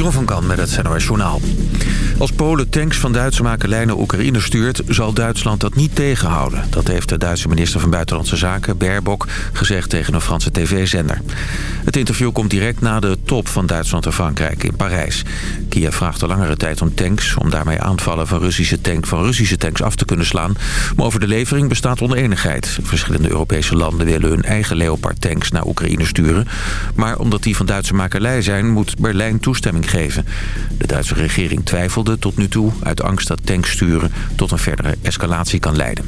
Jeroen van Kan met het NOS Journaal. Als Polen tanks van Duitse makelij naar Oekraïne stuurt... zal Duitsland dat niet tegenhouden. Dat heeft de Duitse minister van Buitenlandse Zaken, Baerbock... gezegd tegen een Franse tv-zender. Het interview komt direct na de top van Duitsland en Frankrijk in Parijs. Kiev vraagt al langere tijd om tanks... om daarmee aanvallen van Russische, tank, van Russische tanks af te kunnen slaan. Maar over de levering bestaat oneenigheid. Verschillende Europese landen willen hun eigen Leopard-tanks naar Oekraïne sturen. Maar omdat die van Duitse makelij zijn, moet Berlijn toestemming De Duitse regering twijfelde tot nu toe uit angst dat tanks sturen tot een verdere escalatie kan leiden.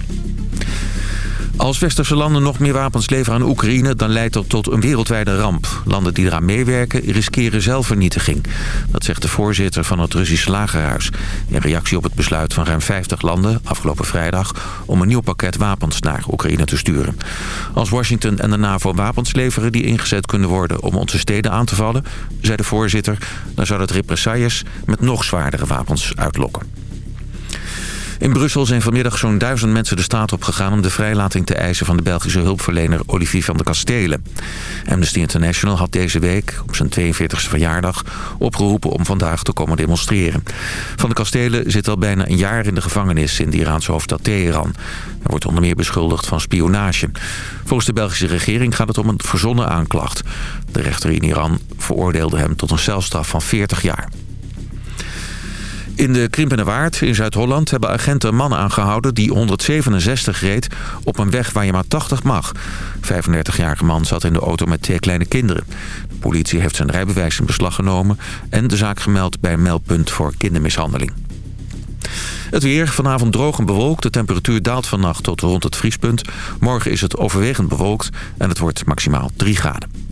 Als westerse landen nog meer wapens leveren aan Oekraïne... dan leidt dat tot een wereldwijde ramp. Landen die eraan meewerken riskeren zelfvernietiging. Dat zegt de voorzitter van het Russische lagerhuis... in reactie op het besluit van ruim 50 landen afgelopen vrijdag... om een nieuw pakket wapens naar Oekraïne te sturen. Als Washington en de NAVO wapens leveren die ingezet kunnen worden... om onze steden aan te vallen, zei de voorzitter... dan zou dat represailles met nog zwaardere wapens uitlokken. In Brussel zijn vanmiddag zo'n duizend mensen de straat op gegaan... om de vrijlating te eisen van de Belgische hulpverlener Olivier van de Kastelen. Amnesty International had deze week, op zijn 42e verjaardag... opgeroepen om vandaag te komen demonstreren. Van de Kastelen zit al bijna een jaar in de gevangenis... in de Iraanse hoofdstad Teheran. Hij wordt onder meer beschuldigd van spionage. Volgens de Belgische regering gaat het om een verzonnen aanklacht. De rechter in Iran veroordeelde hem tot een celstraf van 40 jaar. In de Krimpenerwaard in Zuid-Holland hebben agenten een man aangehouden... die 167 reed op een weg waar je maar 80 mag. 35-jarige man zat in de auto met twee kleine kinderen. De politie heeft zijn rijbewijs in beslag genomen... en de zaak gemeld bij meldpunt voor kindermishandeling. Het weer, vanavond droog en bewolkt. De temperatuur daalt vannacht tot rond het vriespunt. Morgen is het overwegend bewolkt en het wordt maximaal 3 graden.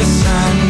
the sun.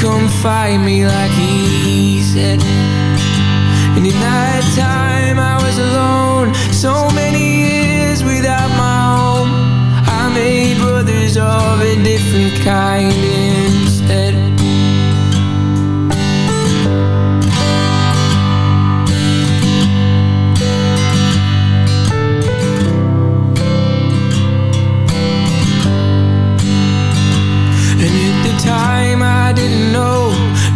come find me like he said. And in that time I was alone, so many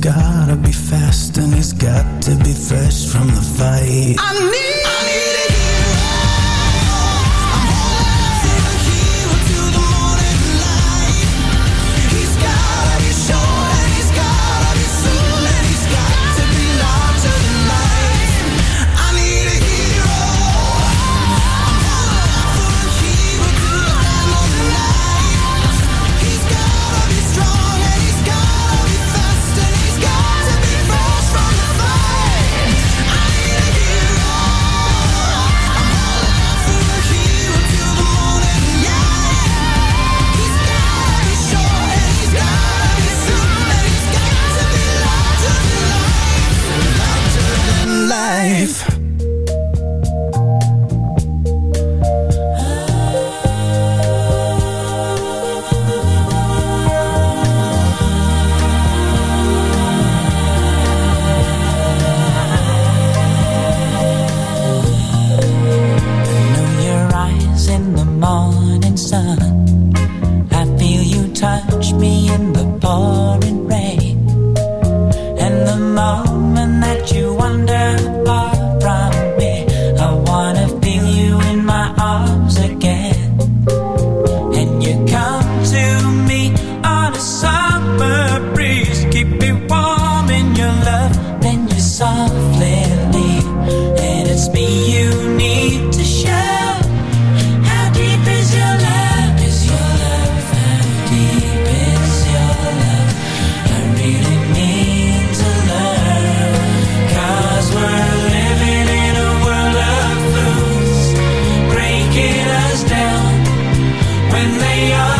gotta be fast and he's got to be fresh from the fight. I need. And they are